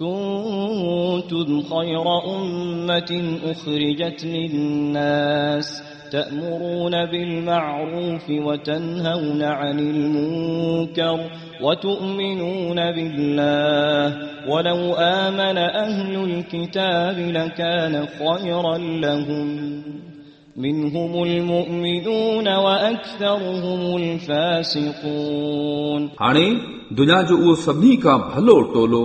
كنتم خير أمة أخرجت للناس تأمرون بالمعروف وتنهون عن المنكر وتؤمنون بالله ولو آمن أهل الكتاب لكان خيرا لهم منهم المؤمنون وأكثرهم الفاسقون हाणे दुनिया जो उहो सभिनी खां भलो टोलो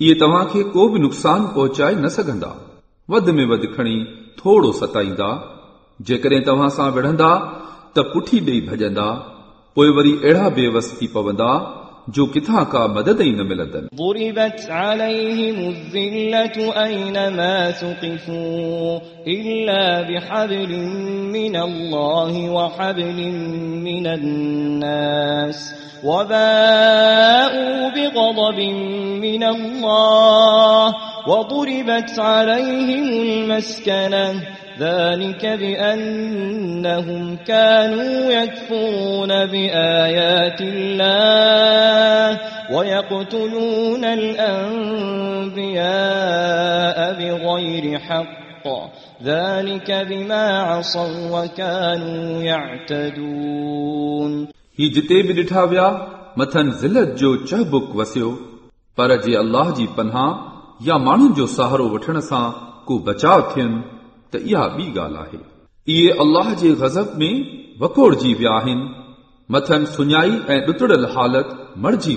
اهي توهان کي ڪو به نقصان پهچائي نه سگهندا ۾ ستائيندا جيڪڏهن توهان سان وڙهندا ته پٺي ڏيئي ڀڄندا پوءِ وري اهڙا بيوس ٿي پوندا जो किथां का मदद ई न मिलंदनि ضربت عليهم الذلة أينما ثقفوا إلا بحبل من الله وحبل من الناس وباءوا بغضب من الله وضربت عليهم المسكنة ذلك بأنهم كانوا يكفرون بآيات الله ويقتلون الأنبياء بغير حق. ذلك بما عصوا وكانوا يعتدون. هي جتي به ڏٺا ويا جو چهبڪ وسيو پر الله جي پناه يا ماڻهن جو سهارو وٺڻ کو بچاء ٿين یہ اللہ کے غزب میں وکوڑ جی ویائی مرجی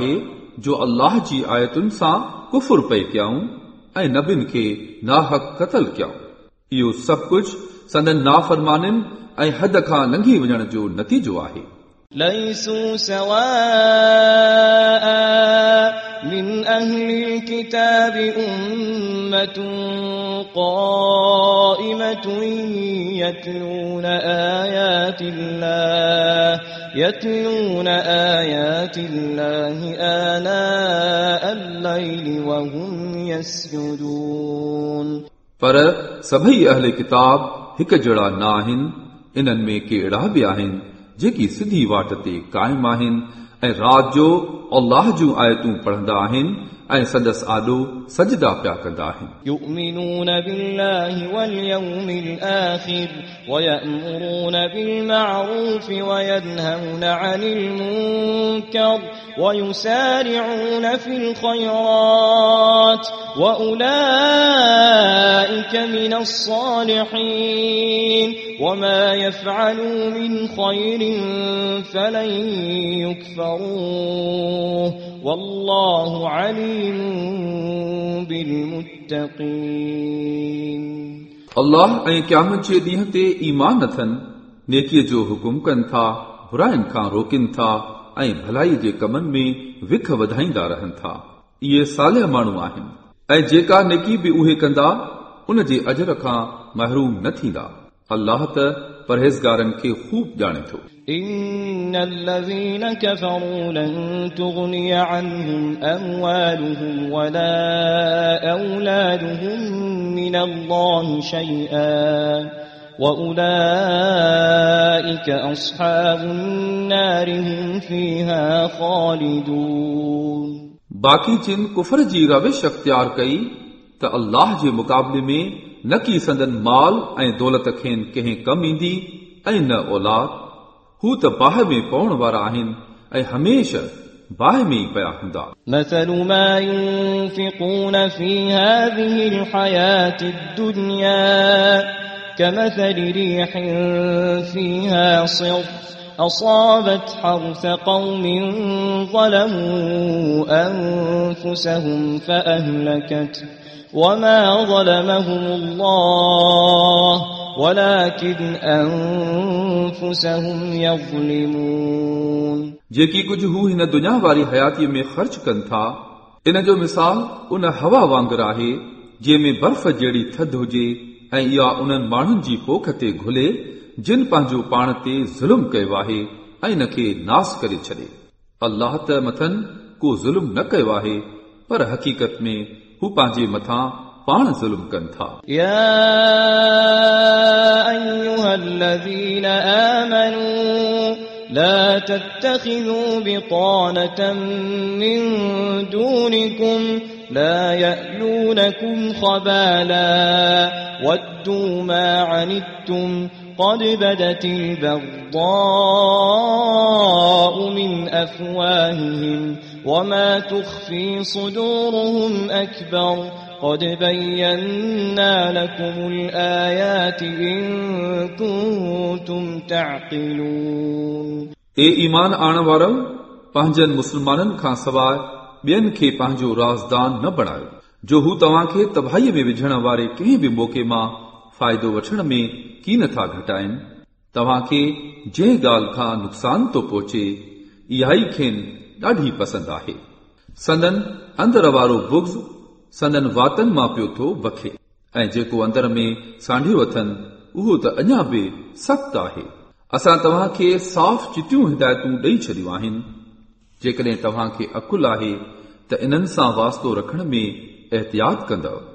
ہے جو اللہ جی آیتن سا کفر پے قبیل کے ناحق قتل کھو سب کچھ سندن نافرمانگھی وجہ ہے من أهل الكتاب أمة قائمة يتلون آيات الله يتلون آيات الله آناء الليل وهم يسجدون पर सभई अहले किताब हिकु जहिड़ा न आहिनि इन्हनि में के अहिड़ा बि आहिनि जेकी सिधी वाट ते क़ाइमु आहिनि ऐं राति जो अल्लाह जूं आयतूं पढ़ंदा आहिनि ऐं संदसि आॾो सजदा पिया कंदा आहिनि يؤمنون بالله واليوم الآخر ويأمرون بالمعروف وينهون عن المنكر ويسارعون في الخيرات وأولئك من الصالحين وما يفعلوا من خير فلن يكفروه والله عليم بالمتقين अल्लाह ऐं क़यामत जे ॾींहं ते ईमान अथनि नेकीअ जो हुकुम कनि था बुराइनि खां रोकिन था ऐं भलाई जे कमनि में विख वधाईंदा रहनि था इहे सालिया माण्हू आहिनि ऐं जेका नेकी बि उहे कंदा उन जे अजर खां महरूम न थींदा अल्लाह त परहेज़गारनि खे ख़ूब ॼाणे थो إن الذين كفروا لن تغني عنهم أموالهم ولا أولادهم من الله شيئا وأولئك أصحاب النار هم فيها خالدون बाक़ी जिन कुफर जी रविश अख़्तियार कई त अल्लाह जे मुक़ाबले में न की संदन माल ऐं दौलत खेनि कंहिं कमु ईंदी ऐं न औलाद हू त बाहि में पवण वारा आहिनि ऐं हमेशह बाहि में ई पिया हूंदा مثل ما ينفقون في هذه الحياة الدنيا كمثل ريح فيها صر أصابت حرث قوم ظلموا أنفسهم فأهلكته وما ظلمهم الله ولكن أنفسهم يظلمون जेकी कुझु हू हिन दुनिया वारी हयातीअ में ख़र्च कनि था इन जो मिसाल उन हवा वांगुरु आहे जंहिंमें बर्फ़ जहिड़ी थधि हुजे ऐं इहा उन्हनि माण्हुनि जी पोख ते घुले जिन पंहिंजो पाण ते ज़ुल्म कयो आहे ऐं इन खे नास करे छॾे अल्लाह त मथनि को ज़ुल्म न कयो आहे पर हक़ीक़त में हू पंहिंजे मथां पाण ज़ुल्म कनि था يا أيها الذين آمنوا لا تتخذوا بطانة من دونكم لا يألونكم خبالا ودوا ما عنتم قد بدت البغضاء من أفواههم وما تخفي صدورهم أكبر قد بينا لكم الآيات إن كنتم تعقلون ए ईमान आण वारो पंहिंजनि मुस्लमाननि खां सवाइ ॿियनि खे पंहिंजो राज़दान न बणायो जो हू तव्हांखे तबाहीअ में विझण वारे कंहिं बि मौक़े मां फ़ाइदो वठण में की नथा घटाइनि तव्हांखे जंहिं ॻाल्हि खां नुक़सान थो पहुचे इहा ई खेनि ڏاڍي پسند آهي. سندن اندر وارو بغض سندن واتن مان پيو ٿو وکي. ۽ جيڪو اندر ۾ سانڍيو اٿن اهو ته اڃا به سخت آهي. اسان توهان کي صاف چٽيون هدايتون ڏيئي ڇڏيون آهن. جيڪڏهن توهان کي عقل آهي ته انهن سان واستو رکڻ ۾ احتياط ڪندؤ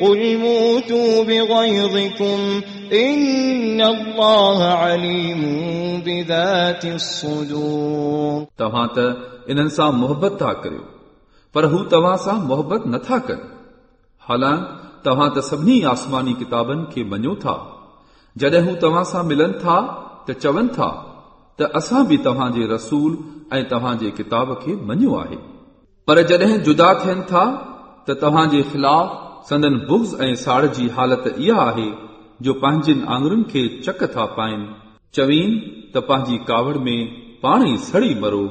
قل موتوا بغيظكم إن الله عليم بذات الصدور तव्हां त इन्हनि सां मोहबत था करियो पर हू तव्हां सां मोहबत नथा कनि हालां तव्हां त सभिनी आसमानी किताबनि खे मञो था जॾहिं हू तव्हां सां मिलनि था त चवनि था त असां बि तव्हांजे रसूल ऐं तव्हांजे किताब खे मञियो आहे पर जॾहिं जुदा थियनि था त तव्हांजे ख़िलाफ़ संदन बुग्ज़ ऐं साड़ जी हालत इहा आहे जो पंहिंजनि आङुरियुनि खे चक था पाइनि चवीनि त पंहिंजी कावड़ में पाण ई सड़ी मरो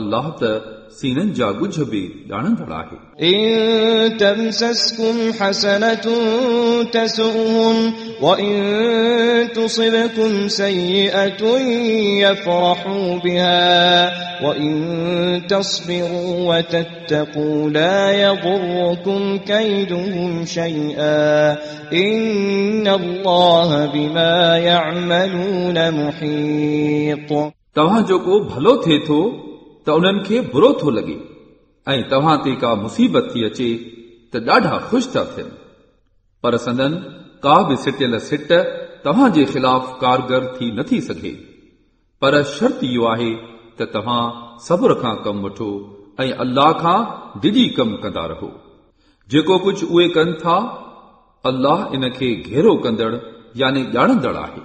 अल्लाह त सीननि जा ॻुझ बि ॼाणंदड़ आहे إن تمسسكم حسنة تسؤهم وإن تصبكم سيئة يفرحوا بها وإن تصبروا وتتقوا لا يضركم كيدهم شيئا إن الله بما يعملون محيط तव्हांजो को भलो थिए थो त उन्हनि खे बुरो थो लॻे ऐं तव्हां ते का मुसीबत थी अचे त ॾाढा ख़ुशि था थियनि पर संदन का बि सिटियल सिट तव्हांजे ख़िलाफ़ कारगर थी नथी सघे पर शर्त इहो आहे त तव्हां सब्र खां कमु वठो ऐं अल्लाह खां डिॼी कमु कंदा रहो जेको कुझु उहे कनि था अल्लाह इन खे घेरो कंदड़ यानी ॼाणंदड़ आहे